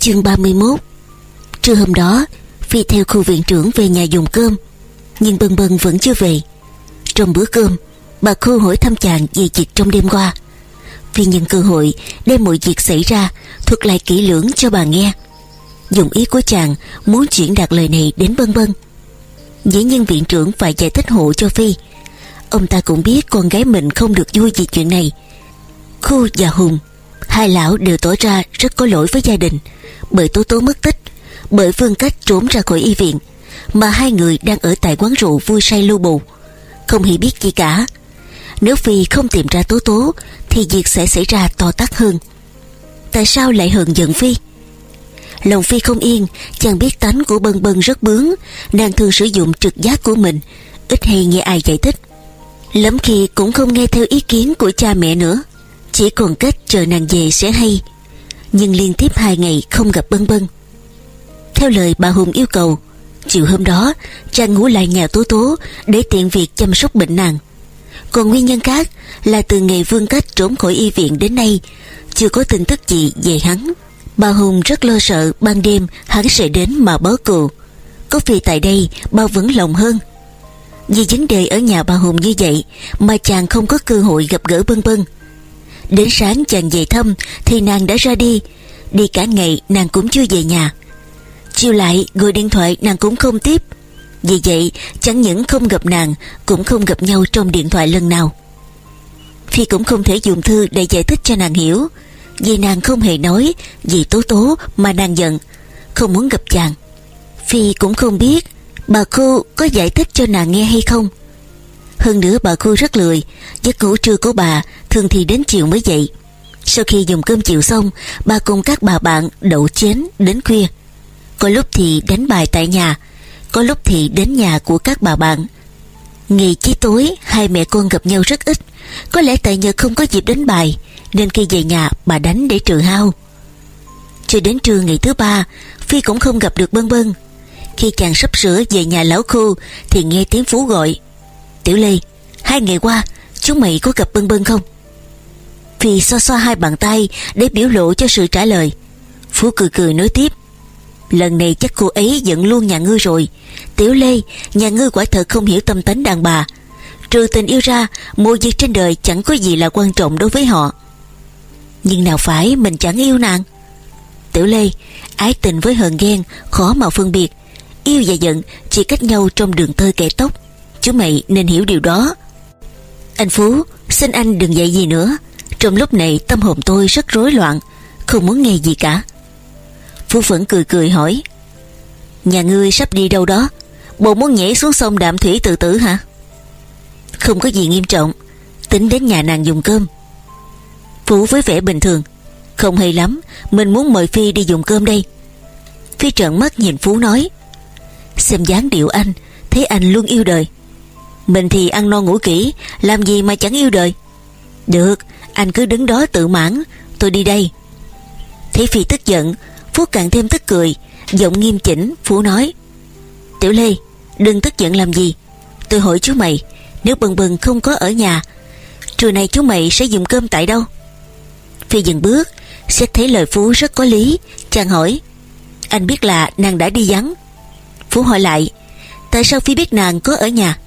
Chương 31 Trưa hôm đó, Phi theo khu viện trưởng về nhà dùng cơm, Nhưng Bân Bân vẫn chưa về. Trong bữa cơm, Bà Khu hỏi thăm chàng về việc trong đêm qua. Phi nhân cơ hội Đem mọi việc xảy ra Thuật lại kỹ lưỡng cho bà nghe. Dùng ý của chàng Muốn chuyển đạt lời này đến Bân Bân. Dĩ nhiên viện trưởng phải giải thích hộ cho Phi. Ông ta cũng biết con gái mình không được vui vì chuyện này. Khu và Hùng Hai lão đều tỏ ra rất có lỗi với gia đình, Bởi Tố Tố mất tích, Bởi Vương Cách trốn ra khỏi y viện, Mà hai người đang ở tại quán rượu vui say lưu bù Không hề biết gì cả. Nếu Phi không tìm ra Tố Tố, Thì việc sẽ xảy ra to tát hơn. Tại sao lại hờn giận Phi? Lòng Phi không yên, Chàng biết tánh của Bân Bân rất bướng, Nàng thường sử dụng trực giác của mình, Ít hay nghe ai giải thích. Lắm khi cũng không nghe theo ý kiến của cha mẹ nữa. Chỉ còn cách chờ nàng về sẽ hay, Nhưng liên tiếp hai ngày không gặp Bân Bân. Theo lời bà Hùng yêu cầu, Chiều hôm đó, Chàng ngủ lại nhà Tố Tố Để tiện việc chăm sóc bệnh nàng. Còn nguyên nhân khác Là từ ngày Vương Cách trốn khỏi y viện đến nay, Chưa có tin tức gì về hắn. Bà Hùng rất lo sợ ban đêm hắn sẽ đến mà báo cù Có vì tại đây, bà vẫn lòng hơn. Vì vấn đề ở nhà bà Hùng như vậy Mà chàng không có cơ hội gặp gỡ bân bân. Đến sáng chàng về thăm, Thì nàng đã ra đi. Đi cả ngày, nàng cũng chưa về nhà. Chiều lại, gọi điện thoại, nàng cũng không tiếp. Vì vậy, chẳng những không gặp nàng, Cũng không gặp nhau trong điện thoại lần nào. Phi cũng không thể dùng thư để giải thích cho nàng hiểu. Vì nàng không hề nói, Vì tố tố mà nàng giận, Không muốn gặp chàng. Phi cũng không biết, Bà cô có giải thích cho nàng nghe hay không. Hơn nữa bà cô rất lười, Giấc ngủ trưa của bà Thường thì đến chiều mới dậy. Sau khi dùng cơm chiều xong, Bà cùng các bà bạn đậu chén đến khuya. Có lúc thì đánh bài tại nhà, Có lúc thì đến nhà của các bà bạn. Ngày chí tối, Hai mẹ con gặp nhau rất ít, Có lẽ tại nhờ không có dịp đánh bài, nên khi về nhà bà đánh để trừ hao. Cho đến trưa ngày thứ ba, Phi cũng không gặp được Bân Bân. Khi chàng sắp sửa về nhà lão khu Thì nghe tiếng Phú gọi Tiểu Lê, Hai ngày qua, chúng mày có gặp Bân Bân không? Phi xoa xoa hai bàn tay Để biểu lộ cho sự trả lời. Phú cười cười nói tiếp. Lần này chắc cô ấy giận luôn nhà ngươi rồi. Tiểu Lê, Nhà ngươi quả thật không hiểu tâm tính đàn bà. Trừ tình yêu ra Mọi việc trên đời chẳng có gì là quan trọng đối với họ. Nhưng nào phải mình chẳng yêu nàng. Tiểu Lê, Ái tình với hờn ghen Khó mà phân biệt. Yêu và giận chỉ cách nhau trong đường tơ kẻ tóc. Chú mày nên hiểu điều đó. Anh Phú, Xin anh đừng dạy gì nữa. Trong lúc này, tâm hồn tôi rất rối loạn, Không muốn nghe gì cả. Phú vẫn cười cười hỏi, Nhà ngươi sắp đi đâu đó? Bộ muốn nhảy xuống sông đạm thủy tự tử hả? Không có gì nghiêm trọng, Tính đến nhà nàng dùng cơm. Phú với vẻ bình thường, Không hay lắm, Mình muốn mời Phi đi dùng cơm đây. Phi trợn mắt nhìn Phú nói, Xem dáng điệu anh, Thấy anh luôn yêu đời. Mình thì ăn no ngủ kỹ, Làm gì mà chẳng yêu đời. Được, anh cứ đứng đó tự mãn, Tôi đi đây. Thấy Phi tức giận Phú càng thêm tức cười, Giọng nghiêm chỉnh, Phú nói, Tiểu Lê, đừng tức giận làm gì. Tôi hỏi chú mày, Nếu bần bần không có ở nhà, Trưa nay chú mày sẽ dùng cơm tại đâu? Phi dừng bước, Xét thấy lời Phú rất có lý, Chàng hỏi, Anh biết là nàng đã đi vắng. Phú hỏi lại, Tại sao Phi biết nàng có ở nhà?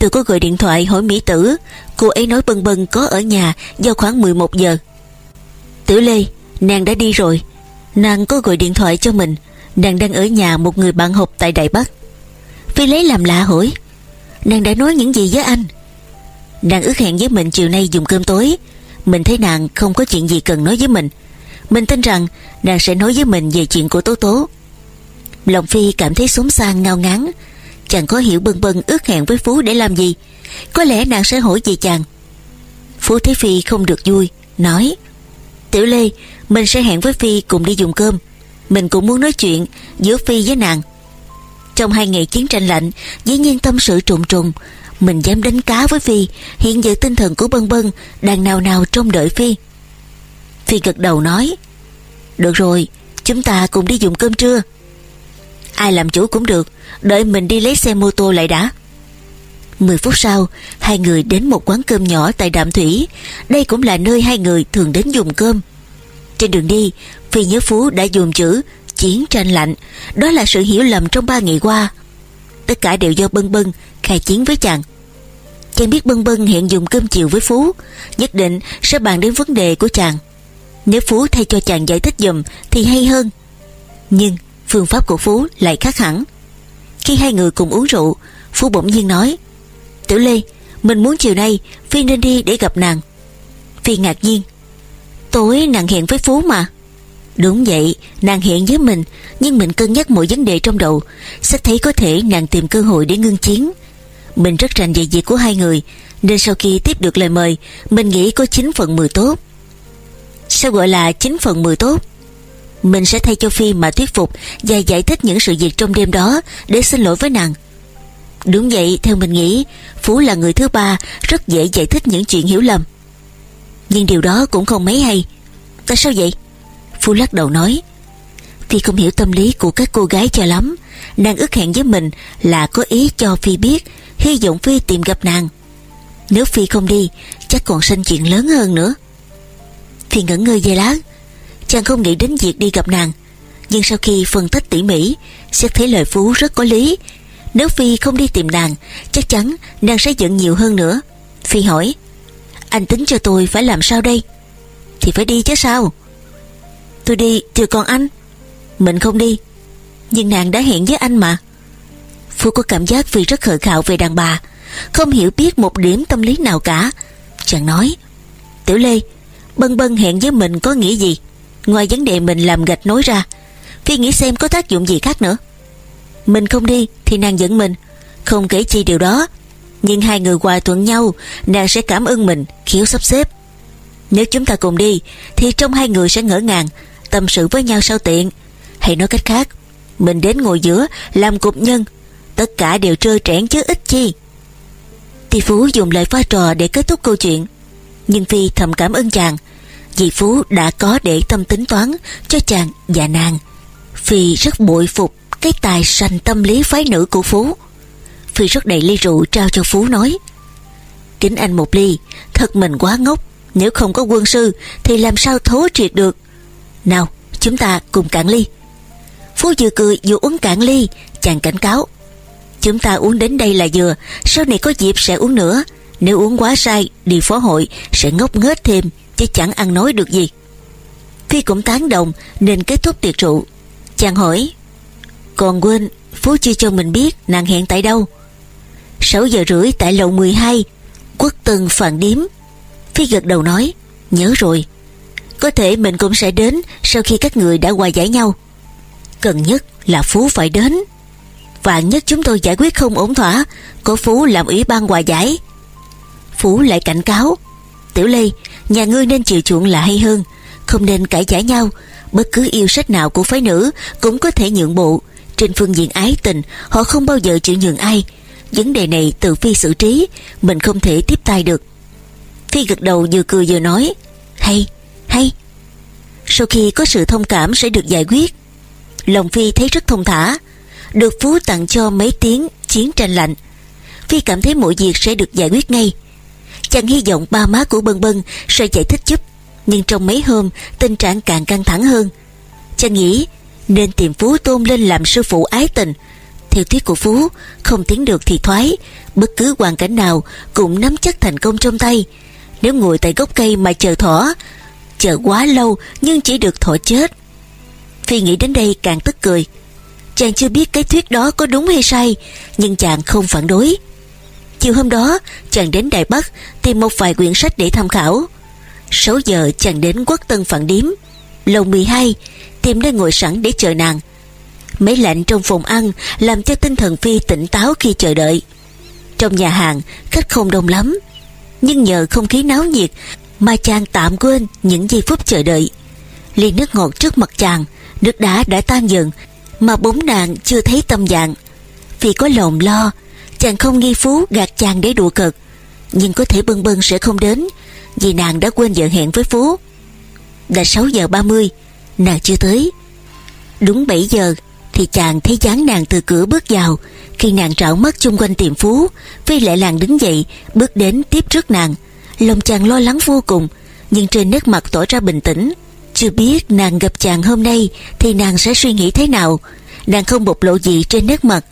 Tôi có gọi điện thoại hỏi Mỹ Tử. Cô ấy nói bần bần có ở nhà Vào khoảng 11 giờ. Tử Lê, Nàng đã đi rồi. Nàng có gọi điện thoại cho mình. Nàng đang ở nhà một người bạn học tại Đại Bắc. Phi lấy làm lạ hỏi, Nàng đã nói những gì với anh? Nàng ước hẹn với mình chiều nay dùng cơm tối. Mình thấy nàng không có chuyện gì cần nói với mình. Mình tin rằng nàng sẽ nói với mình về chuyện của Tố Tố. Lòng Phi cảm thấy xốn sang ngao ngán. Chàng có hiểu bân bân ước hẹn với Phú để làm gì? Có lẽ nàng sẽ hỏi về chàng. Phú thấy Phi không được vui, Nói, Tiểu Lê, Mình sẽ hẹn với Phi cùng đi dùng cơm. Mình cũng muốn nói chuyện giữa Phi với nàng. Trong hai ngày chiến tranh lạnh, Dĩ nhiên tâm sự trùng trùng, mình dám đánh cá với Phi, Hiện giờ tinh thần của Bân Bân Đang nào nào trong đợi Phi. Phi gật đầu nói, Được rồi, Chúng ta cùng đi dùng cơm trưa. Ai làm chủ cũng được, Đợi mình đi lấy xe mô tô lại đã. 10 phút sau, Hai người đến một quán cơm nhỏ tại Đạm Thủy. Đây cũng là nơi hai người thường đến dùng cơm. Trên đường đi, Phi nhớ Phú đã dùng chữ, Chiến tranh lạnh. Đó là sự hiểu lầm trong ba ngày qua. Tất cả đều do Bân Bân khai chiến với chàng. Chàng biết Bân Bân hiện dùng cơm chiều với Phú, Nhất định sẽ bàn đến vấn đề của chàng. Nếu Phú thay cho chàng giải thích dùm Thì hay hơn. Nhưng phương pháp của Phú lại khác hẳn. Khi hai người cùng uống rượu, Phú bỗng nhiên nói Tiểu Lê, Mình muốn chiều nay Phi nên đi để gặp nàng. Phi ngạc nhiên, Tối nàng hẹn với Phú mà. Đúng vậy, Nàng hẹn với mình, Nhưng mình cân nhắc mọi vấn đề trong đầu, Sẽ thấy có thể nàng tìm cơ hội để ngưng chiến. Mình rất rành về việc của hai người, Nên sau khi tiếp được lời mời, Mình nghĩ có 9 phần 10 tốt. Sao gọi là 9 phần 10 tốt? Mình sẽ thay cho Phi mà thuyết phục Và giải thích những sự việc trong đêm đó Để xin lỗi với nàng. Đúng vậy, theo mình nghĩ, Phú là người thứ ba Rất dễ giải thích những chuyện hiểu lầm. Nhưng điều đó cũng không mấy hay. Tại sao vậy? Phú lắc đầu nói, Phi không hiểu tâm lý của các cô gái cho lắm. Nàng ước hẹn với mình Là có ý cho Phi biết, Hy vọng Phi tìm gặp nàng. Nếu Phi không đi, Chắc còn sinh chuyện lớn hơn nữa. Phi ngẩn ngơ dây lát. Chàng không nghĩ đến việc đi gặp nàng. Nhưng sau khi phân tích tỉ mỉ, xét thấy lời Phú rất có lý. Nếu Phi không đi tìm nàng, Chắc chắn nàng sẽ giận nhiều hơn nữa. Phi hỏi, Anh tính cho tôi phải làm sao đây? Thì phải đi chứ sao? Tôi đi chưa còn anh? Mình không đi. Nhưng nàng đã hẹn với anh mà. Phú có cảm giác vì rất khờ khạo về đàn bà, Không hiểu biết một điểm tâm lý nào cả. Chàng nói, Tiểu Lê Bân bân hẹn với mình có nghĩa gì? Ngoài vấn đề mình làm gạch nối ra, Phi nghĩ xem có tác dụng gì khác nữa. Mình không đi thì nàng dẫn mình. Không kể chi điều đó, Nhưng hai người hòa thuận nhau, Nàng sẽ cảm ơn mình khiếu sắp xếp. Nếu chúng ta cùng đi, Thì trong hai người sẽ ngỡ ngàng, Tâm sự với nhau sao tiện. Hay nói cách khác, Mình đến ngồi giữa, làm cục nhân, Tất cả đều trơ trẽn chứ ít chi. Tỷ Phú dùng lời pha trò để kết thúc câu chuyện, Nhưng Phi thầm cảm ơn chàng chị Phú đã có để tâm tính toán Cho chàng và nàng. Phi rất bội phục Cái tài sành tâm lý phái nữ của Phú. Phi rất đầy ly rượu trao cho Phú nói, Kính anh một ly, Thật mình quá ngốc, Nếu không có quân sư Thì làm sao thố triệt được? Nào, chúng ta cùng cạn ly. Phú vừa cười vừa uống cạn ly, Chàng cảnh cáo, Chúng ta uống đến đây là vừa, Sau này có dịp sẽ uống nữa. Nếu uống quá sai, đi phó hội Sẽ ngốc nghếch thêm. Chứ chẳng ăn nói được gì. Phi cũng tán đồng Nên kết thúc tiệc rượu. Chàng hỏi, Còn quên Phú chưa cho mình biết nàng hẹn tại đâu? 6 giờ rưỡi tại lầu 12 Quốc Tân Phạn Điếm. Phi gật đầu nói, Nhớ rồi. Có thể mình cũng sẽ đến Sau khi các người đã hòa giải nhau. Cần nhất là Phú phải đến. Vạn nhất chúng tôi giải quyết không ổn thỏa, Có Phú làm ủy ban hòa giải. Phú lại cảnh cáo, Tiểu Lê Nhà ngươi nên chịu chuộng là hay hơn. Không nên cãi giả nhau. Bất cứ yêu sách nào của phái nữ Cũng có thể nhượng bộ. Trên phương diện ái tình, Họ không bao giờ chịu nhượng ai. Vấn đề này từ Phi xử trí, Mình không thể tiếp tay được. Phi gật đầu vừa cười vừa nói, Hay hay. Sau khi có sự thông cảm sẽ được giải quyết. Lòng Phi thấy rất thông thả, Được Phú tặng cho mấy tiếng chiến tranh lạnh. Phi cảm thấy mọi việc sẽ được giải quyết ngay. Chàng hy vọng ba má của Bân Bân sẽ giải thích giúp Nhưng trong mấy hôm tình trạng càng căng thẳng hơn Chàng nghĩ nên tìm Phú tôn lên làm sư phụ ái tình Theo thuyết của Phú Không tiến được thì thoái Bất cứ hoàn cảnh nào cũng nắm chắc thành công trong tay Nếu ngồi tại gốc cây mà chờ thỏ chờ quá lâu nhưng chỉ được thọ chết. Phi nghĩ đến đây càng tức cười. Chàng chưa biết cái thuyết đó có đúng hay sai, nhưng chàng không phản đối. Chiều hôm đó, chàng đến Đài Bắc tìm một vài quyển sách để tham khảo. 6 giờ chàng đến quốc tân phản điếm. Lầu 12, tìm nơi ngồi sẵn để chờ nàng. Mấy lạnh trong phòng ăn làm cho tinh thần Phi tỉnh táo khi chờ đợi. Trong nhà hàng, khách không đông lắm. Nhưng nhờ không khí náo nhiệt mà chàng tạm quên những giây phút chờ đợi. Ly nước ngọt trước mặt chàng, nước đá đã tan dần, mà bốn nàng chưa thấy tâm dạng. Vì có lòng lo, chàng không nghi phú gạt chàng để đùa cợt, nhưng có thể bưng bưng sẽ không đến, vì nàng đã quên giờ hẹn với phú. Đã 6 giờ 30, nàng chưa tới. Đúng 7 giờ thì chàng thấy dáng nàng từ cửa bước vào, khi nàng trảo mắt chung quanh tìm phú, Phi lại làng đứng dậy, bước đến tiếp trước nàng. Lòng chàng lo lắng vô cùng Nhưng trên nét mặt tỏ ra bình tĩnh Chưa biết nàng gặp chàng hôm nay Thì nàng sẽ suy nghĩ thế nào Nàng không bộc lộ gì trên nét mặt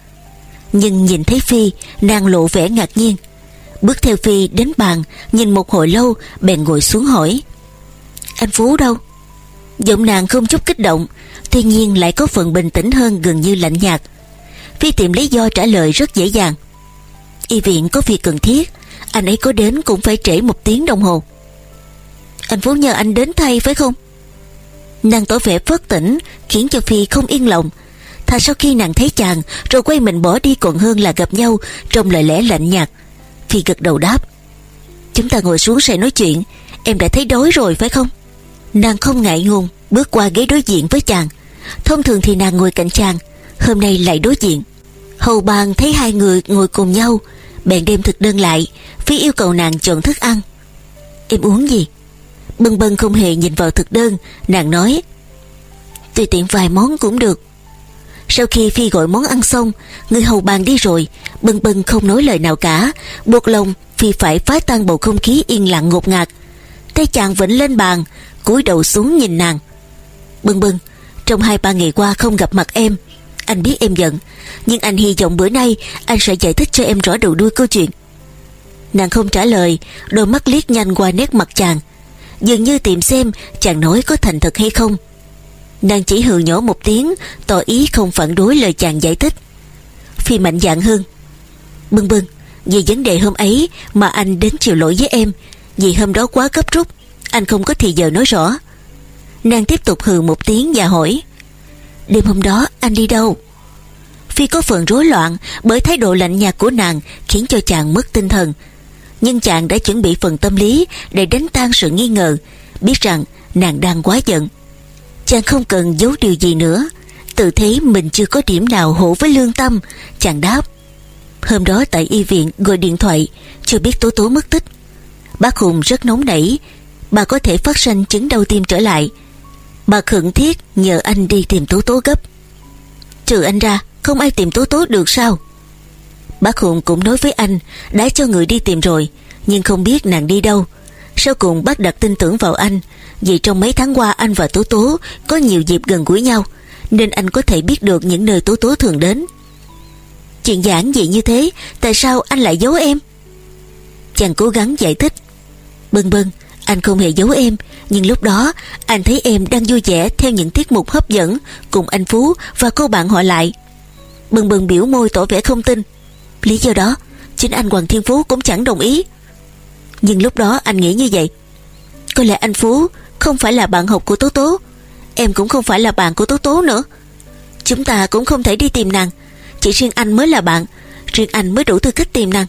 nhưng nhìn thấy Phi, Nàng lộ vẻ ngạc nhiên. Bước theo Phi đến bàn, Nhìn một hồi lâu, bèn ngồi xuống hỏi, Anh Phú đâu? Giọng nàng không chút kích động, Tuy nhiên lại có phần bình tĩnh hơn gần như lạnh nhạt. Phi tìm lý do trả lời rất dễ dàng. Y viện có việc cần thiết, Anh ấy có đến cũng phải trễ một tiếng đồng hồ. Anh Phú nhờ anh đến thay, phải không? Nàng tỏ vẻ phớt tỉnh, Khiến cho Phi không yên lòng Thà sau khi nàng thấy chàng, Rồi quay mình bỏ đi còn hơn là gặp nhau, Trong lời lẽ lạnh nhạt. Phi gật đầu đáp, Chúng ta ngồi xuống sẽ nói chuyện. Em đã thấy đói rồi, phải không? Nàng không ngại ngùng, Bước qua ghế đối diện với chàng. Thông thường thì nàng ngồi cạnh chàng, Hôm nay lại đối diện. Hầu bàn thấy hai người ngồi cùng nhau, Bèn đem thực đơn lại, Phi yêu cầu nàng chọn thức ăn. Em uống gì? Bân bân không hề nhìn vào thực đơn, Nàng nói, Tùy tiện vài món cũng được. Sau khi Phi gọi món ăn xong, Người hầu bàn đi rồi. Bân bân không nói lời nào cả. Buộc lòng, Phi phải phá tan bầu không khí yên lặng ngột ngạt. Tay chàng vẫn lên bàn, cúi đầu xuống nhìn nàng. Bân bân, Trong hai ba ngày qua không gặp mặt em. Anh biết em giận, Nhưng anh hy vọng bữa nay Anh sẽ giải thích cho em rõ đầu đuôi câu chuyện. Nàng không trả lời, Đôi mắt liếc nhanh qua nét mặt chàng. Dường như tìm xem chàng nói có thành thật hay không. Nàng chỉ hừ nhổ một tiếng, Tỏ ý không phản đối lời chàng giải thích. Phi mạnh dạng hơn. Bưng bưng, Vì vấn đề hôm ấy mà anh đến chịu lỗi với em, Vì hôm đó quá gấp rút, Anh không có thì giờ nói rõ. Nàng tiếp tục hừ một tiếng và hỏi, Đêm hôm đó anh đi đâu? Phi có phần rối loạn Bởi thái độ lạnh nhạt của nàng Khiến cho chàng mất tinh thần. Nhưng chàng đã chuẩn bị phần tâm lý Để đánh tan sự nghi ngờ, Biết rằng nàng đang quá giận. Chàng không cần giấu điều gì nữa. Tự thấy mình chưa có điểm nào hổ với lương tâm. Chàng đáp, Hôm đó tại y viện gọi điện thoại, Chưa biết Tố Tố mất tích. Bác Hùng rất nóng nảy, Bà có thể phát sinh chứng đau tim trở lại. Bà khẩn thiết nhờ anh đi tìm Tố Tố gấp. Trừ anh ra, Không ai tìm Tố Tố được sao? Bác Hùng cũng nói với anh, Đã cho người đi tìm rồi, Nhưng không biết nàng đi đâu. Sau cùng bác đặt tin tưởng vào anh vì trong mấy tháng qua anh và Tố Tố Có nhiều dịp gần gũi nhau, Nên anh có thể biết được những nơi Tố Tố thường đến. Chuyện giản dị như thế, Tại sao anh lại giấu em? Chàng cố gắng giải thích. Bân bân anh không hề giấu em, Nhưng lúc đó, anh thấy em đang vui vẻ Theo những tiết mục hấp dẫn Cùng anh Phú và cô bạn họ lại. Bừng bừng biểu môi tỏ vẻ không tin. Lý do đó, Chính anh Hoàng Thiên Phú cũng chẳng đồng ý. Nhưng lúc đó anh nghĩ như vậy. Có lẽ anh Phú không phải là bạn học của Tố Tố. Em cũng không phải là bạn của Tố Tố nữa. Chúng ta cũng không thể đi tìm nàng. Chỉ riêng anh mới là bạn. Riêng anh mới đủ tư cách tìm nàng.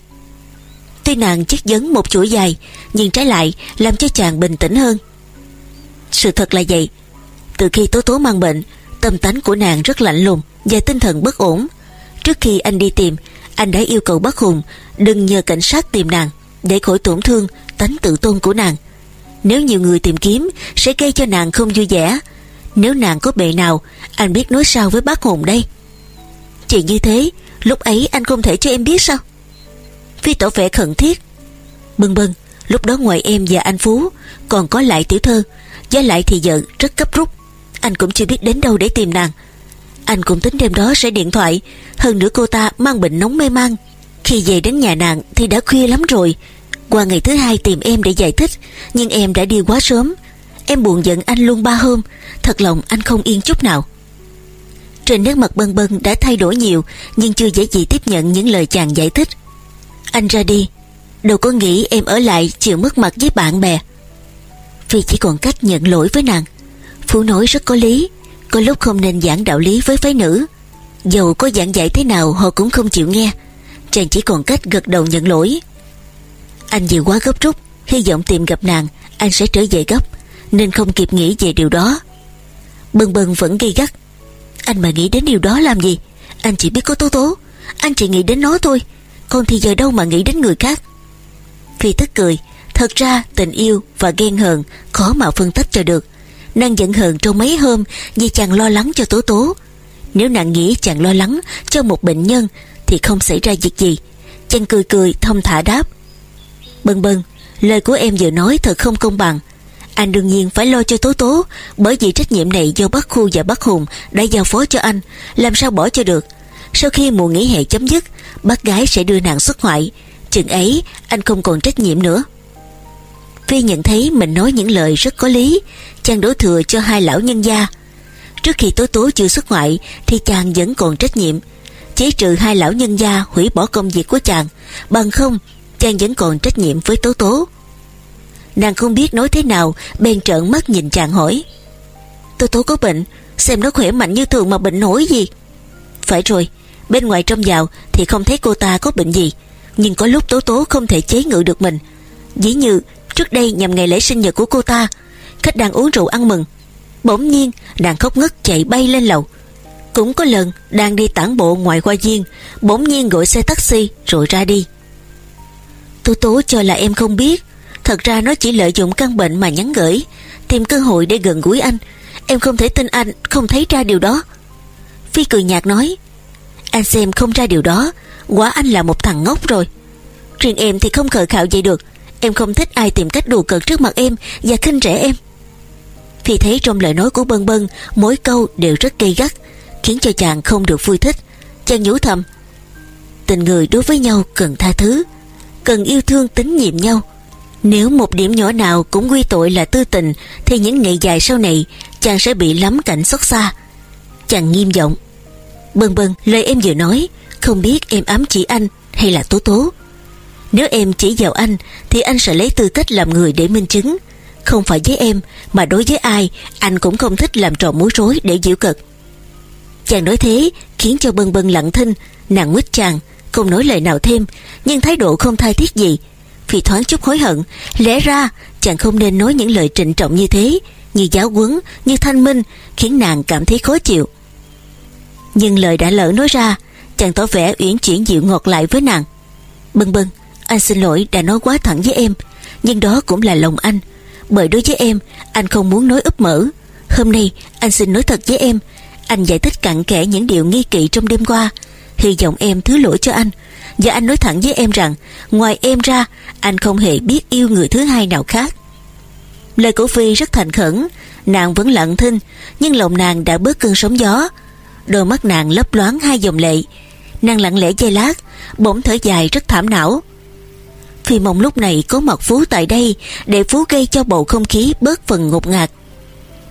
Tuy nàng chất vấn một chuỗi dài, Nhưng trái lại làm cho chàng bình tĩnh hơn. Sự thật là vậy. Từ khi Tố Tố mang bệnh, Tâm tánh của nàng rất lạnh lùng Và tinh thần bất ổn. Trước khi anh đi tìm, Anh đã yêu cầu bác Hùng Đừng nhờ cảnh sát tìm nàng Để khỏi tổn thương, tánh tự tôn của nàng. Nếu nhiều người tìm kiếm, Sẽ gây cho nàng không vui vẻ. Nếu nàng có bệ nào, Anh biết nói sao với bác Hùng đây? Chuyện như thế, Lúc ấy anh không thể cho em biết sao? Phi tổ vẻ khẩn thiết. Bưng bưng Lúc đó ngoài em và anh Phú, Còn có lại tiểu thơ. Với lại thì vợ rất cấp rút. Anh cũng chưa biết đến đâu để tìm nàng. Anh cũng tính đêm đó sẽ điện thoại. Hơn nữa cô ta mang bệnh nóng mê man Khi về đến nhà nàng thì đã khuya lắm rồi. Qua ngày thứ hai tìm em để giải thích, Nhưng em đã đi quá sớm. Em buồn giận anh luôn ba hôm, Thật lòng anh không yên chút nào. Trên nét mặt bân bân đã thay đổi nhiều, Nhưng chưa dễ gì tiếp nhận những lời chàng giải thích. Anh ra đi, Đâu có nghĩ em ở lại chịu mất mặt với bạn bè. Vì chỉ còn cách nhận lỗi với nàng. Phú nói rất có lý, Có lúc không nên giảng đạo lý với phái nữ. Dầu có giảng dạy thế nào, Họ cũng không chịu nghe. Chàng chỉ còn cách gật đầu nhận lỗi. Anh vì quá gấp rút, Hy vọng tìm gặp nàng, Anh sẽ trở về gấp, Nên không kịp nghĩ về điều đó. Bần bần vẫn ghi gắt. Anh mà nghĩ đến điều đó làm gì? Anh chỉ biết có tố tố, Anh chỉ nghĩ đến nó thôi. Con thì giờ đâu mà nghĩ đến người khác? Phi tức cười, Thật ra tình yêu và ghen hờn Khó mà phân tách cho được. Nàng giận hờn trong mấy hôm Vì chàng lo lắng cho Tố Tố. Nếu nàng nghĩ chàng lo lắng cho một bệnh nhân Thì không xảy ra việc gì. Chàng cười cười thông thả đáp. Bân bân Lời của em vừa nói thật không công bằng. Anh đương nhiên phải lo cho Tố Tố, Bởi vì trách nhiệm này do bác Khu và bác Hùng Đã giao phó cho anh, Làm sao bỏ cho được. Sau khi mùa nghỉ hè chấm dứt, Bác gái sẽ đưa nàng xuất ngoại. Chừng ấy, anh không còn trách nhiệm nữa. Phi nhận thấy mình nói những lời rất có lý, Chàng đổ thừa cho hai lão nhân gia. Trước khi Tố Tố chưa xuất ngoại, Thì chàng vẫn còn trách nhiệm. Chế trừ hai lão nhân gia hủy bỏ công việc của chàng. Bằng không Chàng vẫn còn trách nhiệm với Tố Tố. Nàng không biết nói thế nào, Bèn trợn mắt nhìn chàng hỏi. Tố Tố có bệnh, Xem nó khỏe mạnh như thường mà bệnh nổi gì. Phải rồi, Bên ngoài trong vào thì không thấy cô ta có bệnh gì. Nhưng có lúc Tố Tố không thể chế ngự được mình. Dĩ như, trước đây nhằm ngày lễ sinh nhật của cô ta, Khách đang uống rượu ăn mừng. Bỗng nhiên, nàng khóc ngất chạy bay lên lầu. Cũng có lần đang đi tản bộ ngoài hoa viên, Bỗng nhiên gọi xe taxi rồi ra đi. Tố Tố cho là em không biết. Thật ra nó chỉ lợi dụng căn bệnh mà nhắn gửi, Tìm cơ hội để gần gũi anh. Em không thể tin anh, không thấy ra điều đó. Phi cười nhạt nói, Anh xem không ra điều đó, Quả anh là một thằng ngốc rồi. Riêng em thì không khờ khạo vậy được. Em không thích ai tìm cách đùa cợt trước mặt em Và khinh rẻ em. Phi thấy trong lời nói của Bân Bân, Mỗi câu đều rất gây gắt, Khiến cho chàng không được vui thích. Chàng nhủ thầm, Tình người đối với nhau cần tha thứ. Cần yêu thương, tín nhiệm nhau. Nếu một điểm nhỏ nào cũng quy tội là tư tình, Thì những ngày dài sau này, Chàng sẽ bị lắm cảnh xót xa. Chàng nghiêm giọng Bần bần lời em vừa nói, Không biết em ám chỉ anh hay là tố tố. Nếu em chỉ vào anh, Thì anh sẽ lấy tư cách làm người để minh chứng. Không phải với em, Mà đối với ai, Anh cũng không thích làm trò mối rối để giễu cợt. Chàng nói thế, Khiến cho bần bần lặng thinh, Nàng nguyết chàng. Không nói lời nào thêm, Nhưng thái độ không thay thiết gì. Vì thoáng chút hối hận, Lẽ ra chàng không nên nói những lời trịnh trọng như thế, Như giáo quấn Như thanh minh, Khiến nàng cảm thấy khó chịu. Nhưng lời đã lỡ nói ra, Chàng tỏ vẻ uyển chuyển dịu ngọt lại với nàng. Bân bân Anh xin lỗi đã nói quá thẳng với em, Nhưng đó cũng là lòng anh. Bởi đối với em, Anh không muốn nói úp mở. Hôm nay, anh xin nói thật với em. Anh giải thích cặn kẽ những điều nghi kỵ trong đêm qua. Hy vọng em thứ lỗi cho anh. Và anh nói thẳng với em rằng, Ngoài em ra, Anh không hề biết yêu người thứ hai nào khác. Lời của Phi rất thành khẩn, Nàng vẫn lặng thinh, Nhưng lòng nàng đã bớt cơn sóng gió. Đôi mắt nàng lấp loáng hai dòng lệ. Nàng lặng lẽ dây lát, Bỗng thở dài rất thảm não. Phi mong lúc này có mặt Phú tại đây Để Phú gây cho bầu không khí bớt phần ngột ngạt.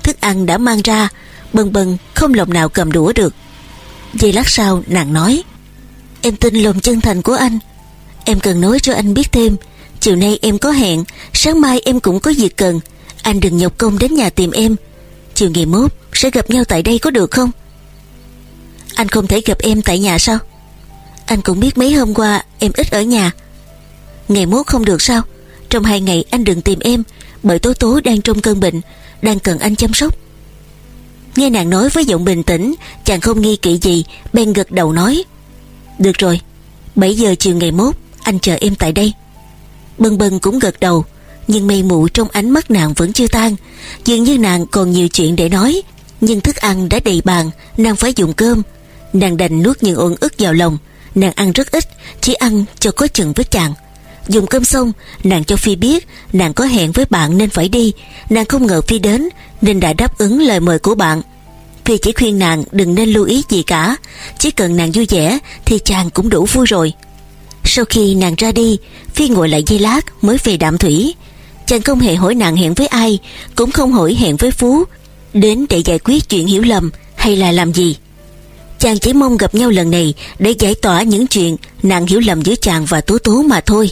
Thức ăn đã mang ra, Bần bần, không lòng nào cầm đũa được. Giây lát sau, nàng nói, Em tin lòng chân thành của anh. Em cần nói cho anh biết thêm, Chiều nay em có hẹn, Sáng mai em cũng có việc cần. Anh đừng nhọc công đến nhà tìm em. Chiều ngày mốt sẽ gặp nhau tại đây có được không? Anh không thể gặp em tại nhà sao? Anh cũng biết mấy hôm qua Em ít ở nhà. Ngày mốt không được sao? Trong hai ngày anh đừng tìm em, Bởi Tố Tố đang trong cơn bệnh, Đang cần anh chăm sóc. Nghe nàng nói với giọng bình tĩnh, Chàng không nghi kỵ gì, Bèn gật đầu nói. Được rồi 7 giờ chiều ngày mốt, Anh chờ em tại đây. Bân bân cũng gật đầu, Nhưng mây mụ trong ánh mắt nàng vẫn chưa tan. Dường như nàng còn nhiều chuyện để nói, Nhưng thức ăn đã đầy bàn, Nàng phải dùng cơm. Nàng đành nuốt những ổn ức vào lòng, Nàng ăn rất ít, Chỉ ăn cho có chừng với chàng. Dùng cơm xong, Nàng cho Phi biết Nàng có hẹn với bạn nên phải đi. Nàng không ngờ Phi đến, Nên đã đáp ứng lời mời của bạn. Phi chỉ khuyên nàng đừng nên lưu ý gì cả. Chỉ cần nàng vui vẻ Thì chàng cũng đủ vui rồi. Sau khi nàng ra đi, Phi ngồi lại dây lát mới về đạm thủy. Chàng không hề hỏi nàng hẹn với ai, Cũng không hỏi hẹn với Phú, Đến để giải quyết chuyện hiểu lầm Hay là làm gì. Chàng chỉ mong gặp nhau lần này Để giải tỏa những chuyện Nàng hiểu lầm giữa chàng và Tố Tố mà thôi.